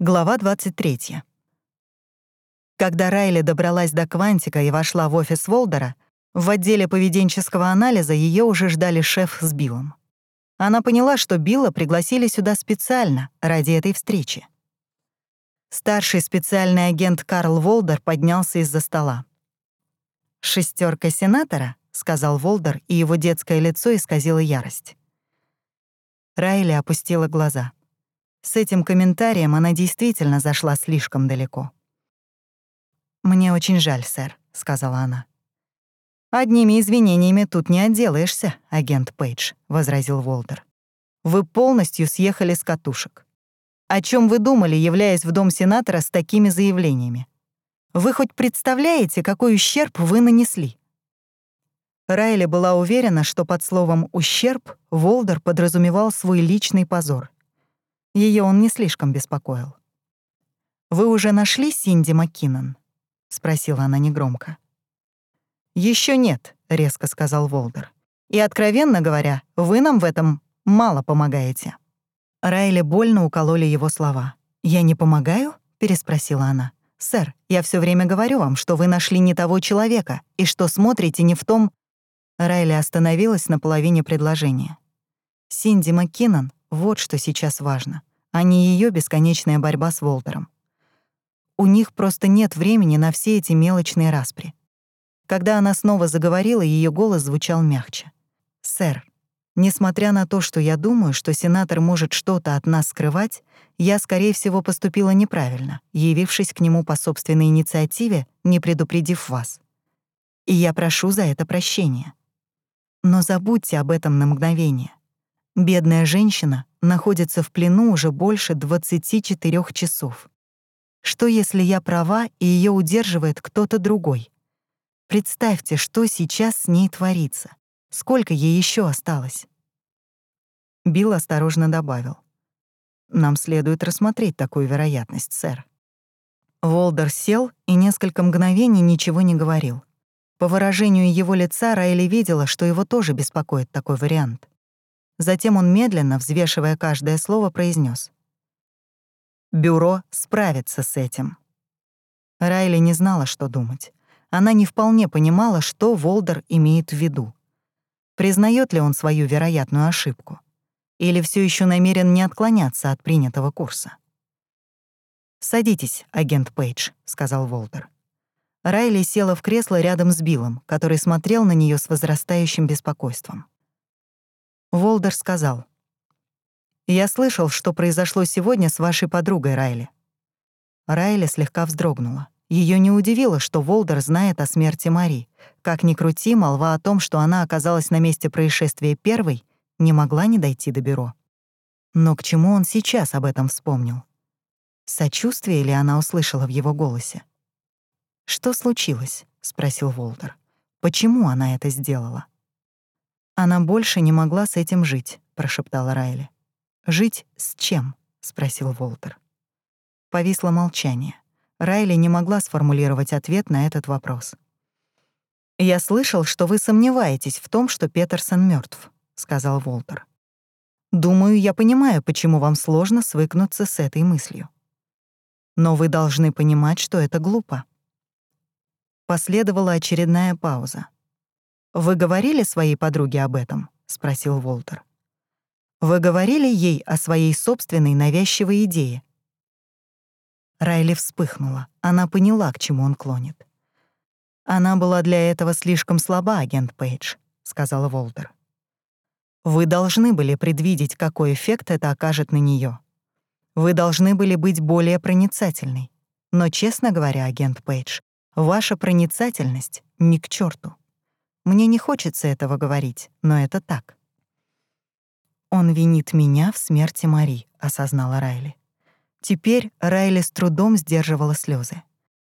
Глава 23. Когда Райли добралась до Квантика и вошла в офис Волдера, в отделе поведенческого анализа ее уже ждали шеф с Биллом. Она поняла, что Билла пригласили сюда специально ради этой встречи. Старший специальный агент Карл Волдер поднялся из-за стола. «Шестерка сенатора?» — сказал Волдер, и его детское лицо исказило ярость. Райли опустила глаза — с этим комментарием она действительно зашла слишком далеко. «Мне очень жаль, сэр», — сказала она. «Одними извинениями тут не отделаешься, агент Пейдж», — возразил Волтер. «Вы полностью съехали с катушек. О чем вы думали, являясь в дом сенатора с такими заявлениями? Вы хоть представляете, какой ущерб вы нанесли?» Райли была уверена, что под словом «ущерб» Волдер подразумевал свой личный позор — ее он не слишком беспокоил. «Вы уже нашли Синди Маккинон?» — спросила она негромко. Еще нет», — резко сказал Волдер. «И, откровенно говоря, вы нам в этом мало помогаете». Райли больно укололи его слова. «Я не помогаю?» — переспросила она. «Сэр, я все время говорю вам, что вы нашли не того человека и что смотрите не в том...» Райли остановилась на половине предложения. Синди Маккинон — вот что сейчас важно а не ее бесконечная борьба с Волтером. У них просто нет времени на все эти мелочные распри. Когда она снова заговорила, ее голос звучал мягче. «Сэр, несмотря на то, что я думаю, что сенатор может что-то от нас скрывать, я, скорее всего, поступила неправильно, явившись к нему по собственной инициативе, не предупредив вас. И я прошу за это прощения. Но забудьте об этом на мгновение. Бедная женщина находится в плену уже больше 24 часов. Что если я права, и ее удерживает кто-то другой? Представьте, что сейчас с ней творится. Сколько ей еще осталось? Билл осторожно добавил. «Нам следует рассмотреть такую вероятность, сэр». Волдер сел и несколько мгновений ничего не говорил. По выражению его лица Райли видела, что его тоже беспокоит такой вариант. Затем он медленно, взвешивая каждое слово, произнес: «Бюро справится с этим». Райли не знала, что думать. Она не вполне понимала, что Волдер имеет в виду. Признает ли он свою вероятную ошибку? Или все еще намерен не отклоняться от принятого курса? «Садитесь, агент Пейдж», — сказал Волдер. Райли села в кресло рядом с Биллом, который смотрел на нее с возрастающим беспокойством. Волдер сказал. «Я слышал, что произошло сегодня с вашей подругой Райли». Райли слегка вздрогнула. Ее не удивило, что Волдер знает о смерти Мари. Как ни крути, молва о том, что она оказалась на месте происшествия первой, не могла не дойти до бюро. Но к чему он сейчас об этом вспомнил? Сочувствие ли она услышала в его голосе? «Что случилось?» — спросил Волдер. «Почему она это сделала?» Она больше не могла с этим жить, прошептала Райли. Жить с чем? спросил Волтер. Повисло молчание. Райли не могла сформулировать ответ на этот вопрос. «Я слышал, что вы сомневаетесь в том, что Петерсон мертв, сказал Волтер. «Думаю, я понимаю, почему вам сложно свыкнуться с этой мыслью. Но вы должны понимать, что это глупо». Последовала очередная пауза. «Вы говорили своей подруге об этом?» — спросил Волтер. «Вы говорили ей о своей собственной навязчивой идее?» Райли вспыхнула. Она поняла, к чему он клонит. «Она была для этого слишком слаба, агент Пейдж», — сказала Волтер. «Вы должны были предвидеть, какой эффект это окажет на нее. Вы должны были быть более проницательной. Но, честно говоря, агент Пейдж, ваша проницательность ни к черту. Мне не хочется этого говорить, но это так. «Он винит меня в смерти Мари», — осознала Райли. Теперь Райли с трудом сдерживала слезы.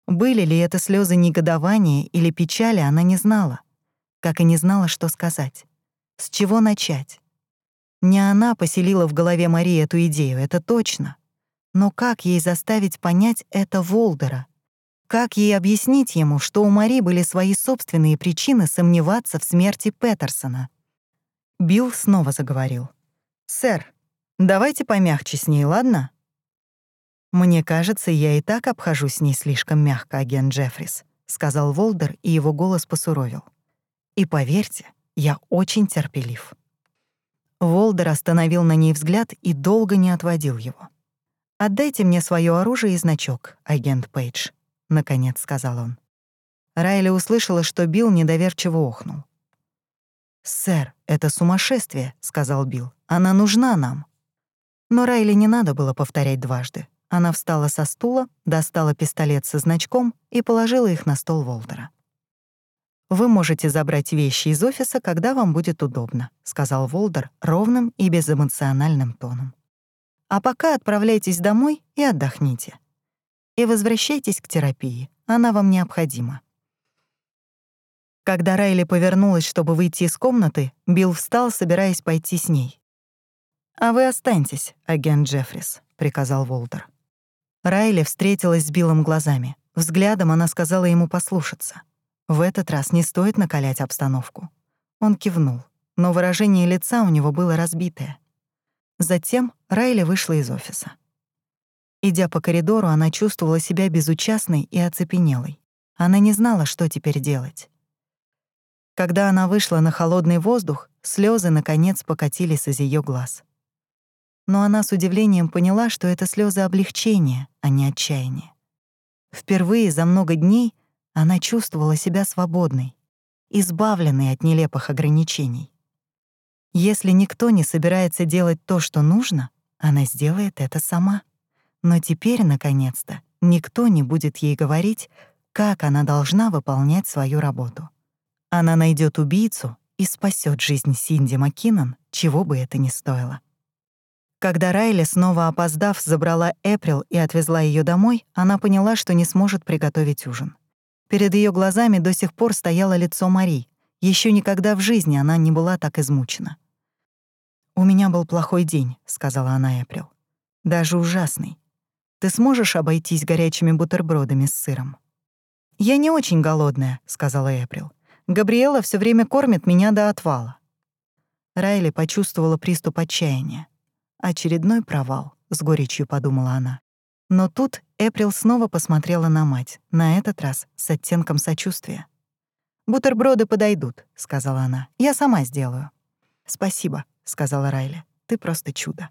Были ли это слезы негодования или печали, она не знала. Как и не знала, что сказать. С чего начать? Не она поселила в голове Марии эту идею, это точно. Но как ей заставить понять это Волдера, как ей объяснить ему, что у Мари были свои собственные причины сомневаться в смерти Петерсона? Билл снова заговорил. «Сэр, давайте помягче с ней, ладно?» «Мне кажется, я и так обхожусь с ней слишком мягко, агент Джеффрис», — сказал Волдер, и его голос посуровил. «И поверьте, я очень терпелив». Волдер остановил на ней взгляд и долго не отводил его. «Отдайте мне свое оружие и значок, агент Пейдж», — наконец сказал он. Райли услышала, что Билл недоверчиво охнул. «Сэр, это сумасшествие», — сказал Билл. «Она нужна нам». Но Райли не надо было повторять дважды. Она встала со стула, достала пистолет со значком и положила их на стол Волтера. «Вы можете забрать вещи из офиса, когда вам будет удобно», — сказал Волдер ровным и безэмоциональным тоном. «А пока отправляйтесь домой и отдохните. И возвращайтесь к терапии, она вам необходима». Когда Райли повернулась, чтобы выйти из комнаты, Билл встал, собираясь пойти с ней. «А вы останьтесь, агент Джеффрис», — приказал Волдер. Райли встретилась с Биллом глазами. Взглядом она сказала ему послушаться. В этот раз не стоит накалять обстановку. Он кивнул, но выражение лица у него было разбитое. Затем Райли вышла из офиса. Идя по коридору, она чувствовала себя безучастной и оцепенелой. Она не знала, что теперь делать. Когда она вышла на холодный воздух, слезы наконец покатились из ее глаз но она с удивлением поняла, что это слезы облегчения, а не отчаяния. Впервые за много дней она чувствовала себя свободной, избавленной от нелепых ограничений. Если никто не собирается делать то, что нужно, она сделает это сама. Но теперь, наконец-то, никто не будет ей говорить, как она должна выполнять свою работу. Она найдет убийцу и спасет жизнь Синди Маккинон, чего бы это ни стоило. Когда Райли, снова опоздав, забрала Эприл и отвезла ее домой, она поняла, что не сможет приготовить ужин. Перед ее глазами до сих пор стояло лицо Мари. Еще никогда в жизни она не была так измучена. «У меня был плохой день», — сказала она Эприл. «Даже ужасный. Ты сможешь обойтись горячими бутербродами с сыром?» «Я не очень голодная», — сказала Эприл. «Габриэла все время кормит меня до отвала». Райли почувствовала приступ отчаяния. Очередной провал, с горечью подумала она. Но тут Эприл снова посмотрела на мать, на этот раз с оттенком сочувствия. «Бутерброды подойдут», — сказала она. «Я сама сделаю». «Спасибо», — сказала Райли. «Ты просто чудо».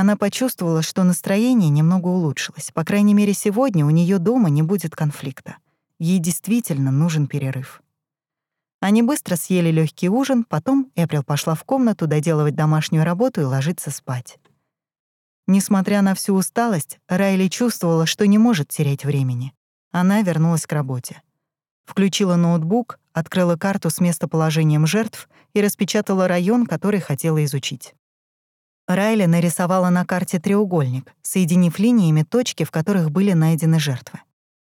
Она почувствовала, что настроение немного улучшилось. По крайней мере, сегодня у нее дома не будет конфликта. Ей действительно нужен перерыв. Они быстро съели легкий ужин, потом Эприл пошла в комнату доделывать домашнюю работу и ложиться спать. Несмотря на всю усталость, Райли чувствовала, что не может терять времени. Она вернулась к работе. Включила ноутбук, открыла карту с местоположением жертв и распечатала район, который хотела изучить. Райли нарисовала на карте треугольник, соединив линиями точки, в которых были найдены жертвы.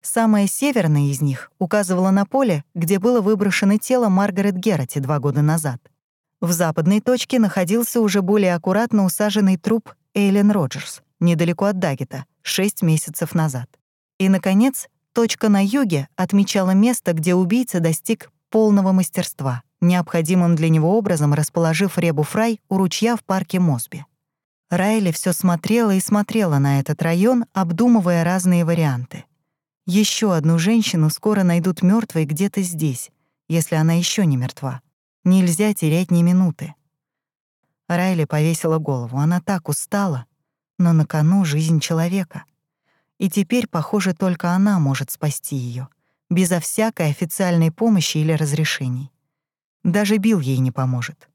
Самая северная из них указывала на поле, где было выброшено тело Маргарет Герати два года назад. В западной точке находился уже более аккуратно усаженный труп Эйлен Роджерс, недалеко от Даггета, шесть месяцев назад. И, наконец, точка на юге отмечала место, где убийца достиг полного мастерства, необходимым для него образом расположив Ребу Фрай у ручья в парке Мосби. Райли все смотрела и смотрела на этот район, обдумывая разные варианты — еще одну женщину скоро найдут мертвой где-то здесь, если она еще не мертва. Нельзя терять ни минуты. Райли повесила голову. Она так устала, но на кону жизнь человека. И теперь, похоже, только она может спасти ее, безо всякой официальной помощи или разрешений. Даже Билл ей не поможет.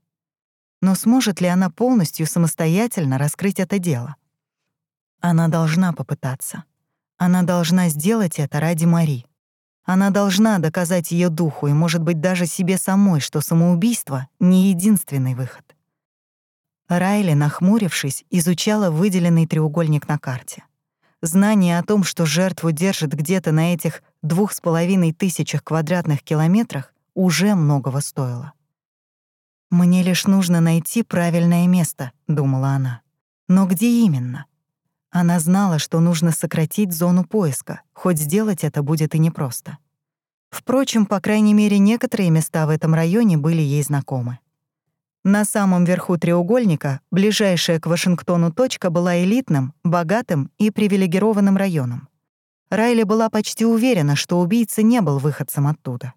Но сможет ли она полностью самостоятельно раскрыть это дело? Она должна попытаться. Она должна сделать это ради Мари. Она должна доказать ее духу и, может быть, даже себе самой, что самоубийство — не единственный выход. Райли, нахмурившись, изучала выделенный треугольник на карте. Знание о том, что жертву держат где-то на этих двух с половиной тысячах квадратных километрах, уже многого стоило. «Мне лишь нужно найти правильное место», — думала она. «Но где именно? Она знала, что нужно сократить зону поиска, хоть сделать это будет и непросто. Впрочем, по крайней мере, некоторые места в этом районе были ей знакомы. На самом верху треугольника ближайшая к Вашингтону точка была элитным, богатым и привилегированным районом. Райли была почти уверена, что убийца не был выходцем оттуда.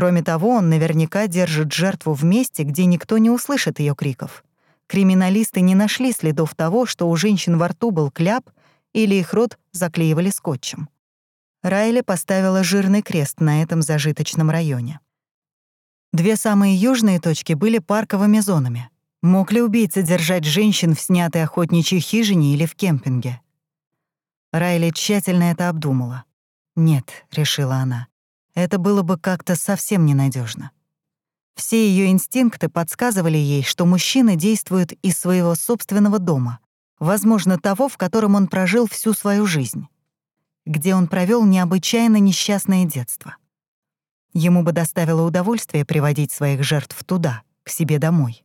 Кроме того, он наверняка держит жертву в месте, где никто не услышит ее криков. Криминалисты не нашли следов того, что у женщин во рту был кляп или их рот заклеивали скотчем. Райли поставила жирный крест на этом зажиточном районе. Две самые южные точки были парковыми зонами. Мог ли убийца держать женщин в снятой охотничьей хижине или в кемпинге? Райли тщательно это обдумала. «Нет», — решила она, — «это было бы как-то совсем ненадежно. Все ее инстинкты подсказывали ей, что мужчина действует из своего собственного дома, возможно, того, в котором он прожил всю свою жизнь, где он провел необычайно несчастное детство. Ему бы доставило удовольствие приводить своих жертв туда, к себе домой.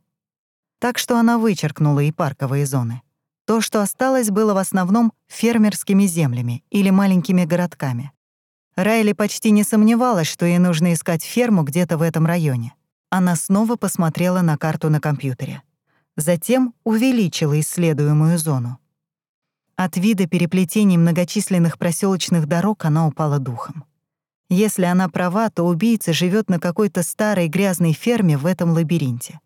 Так что она вычеркнула и парковые зоны. То, что осталось, было в основном фермерскими землями или маленькими городками. Райли почти не сомневалась, что ей нужно искать ферму где-то в этом районе. Она снова посмотрела на карту на компьютере. Затем увеличила исследуемую зону. От вида переплетений многочисленных проселочных дорог она упала духом. Если она права, то убийца живет на какой-то старой грязной ферме в этом лабиринте.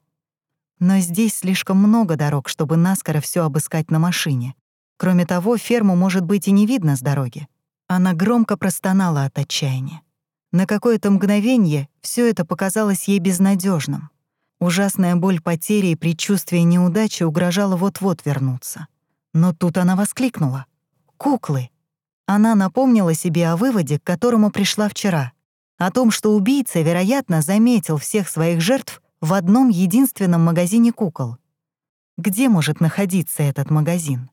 Но здесь слишком много дорог, чтобы наскоро все обыскать на машине. Кроме того, ферму, может быть, и не видно с дороги. Она громко простонала от отчаяния. На какое-то мгновение все это показалось ей безнадежным. Ужасная боль потери и предчувствие неудачи угрожало вот-вот вернуться. Но тут она воскликнула. «Куклы!» Она напомнила себе о выводе, к которому пришла вчера, о том, что убийца, вероятно, заметил всех своих жертв в одном единственном магазине кукол. Где может находиться этот магазин?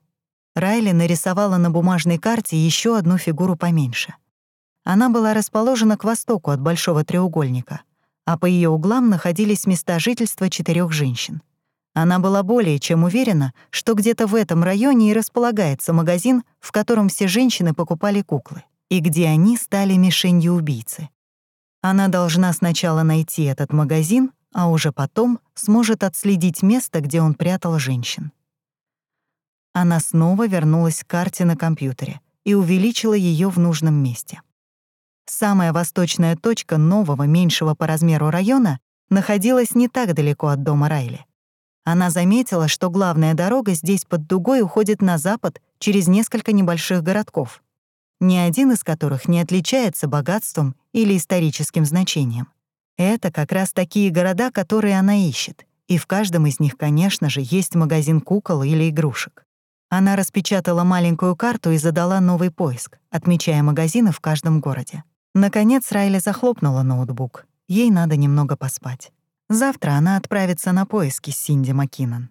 Райли нарисовала на бумажной карте еще одну фигуру поменьше. Она была расположена к востоку от большого треугольника, а по ее углам находились места жительства четырех женщин. Она была более чем уверена, что где-то в этом районе и располагается магазин, в котором все женщины покупали куклы, и где они стали мишенью убийцы. Она должна сначала найти этот магазин, а уже потом сможет отследить место, где он прятал женщин. Она снова вернулась к карте на компьютере и увеличила ее в нужном месте. Самая восточная точка нового, меньшего по размеру района находилась не так далеко от дома Райли. Она заметила, что главная дорога здесь под дугой уходит на запад через несколько небольших городков, ни один из которых не отличается богатством или историческим значением. Это как раз такие города, которые она ищет, и в каждом из них, конечно же, есть магазин кукол или игрушек. Она распечатала маленькую карту и задала новый поиск, отмечая магазины в каждом городе. Наконец Райли захлопнула ноутбук. Ей надо немного поспать. Завтра она отправится на поиски с Синди Маккинон.